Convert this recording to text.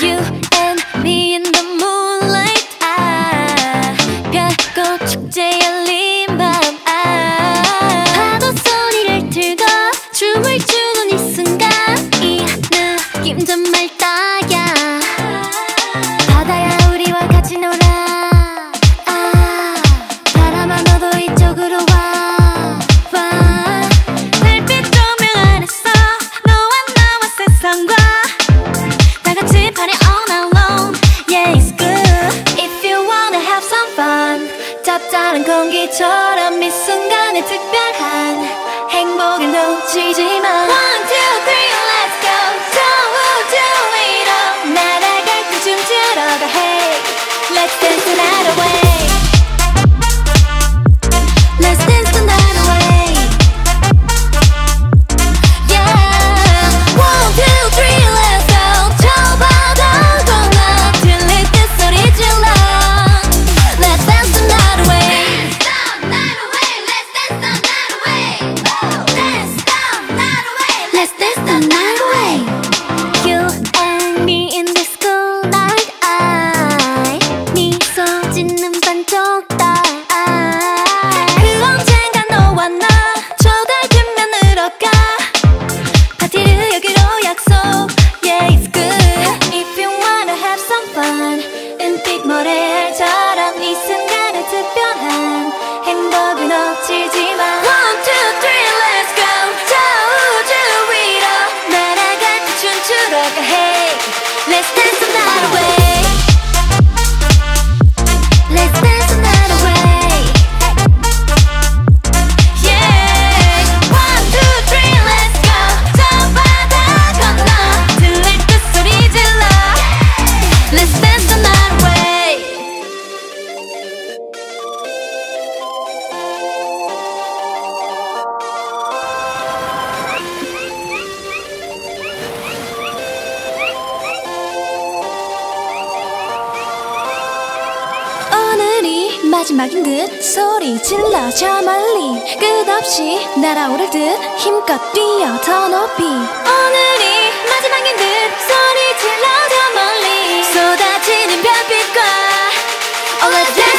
You and me in the moonlight. Ah, Party it all alone. Yeah it's good If you wanna have some fun. 답답한 공기처럼 마지막인 듯 소리 질러 저 멀리 끝없이 날아오를 듯 힘껏 뛰어 더 높이. 오늘이 마지막인 듯 소리 질러 저 멀리 쏟아지는 별빛과 All of that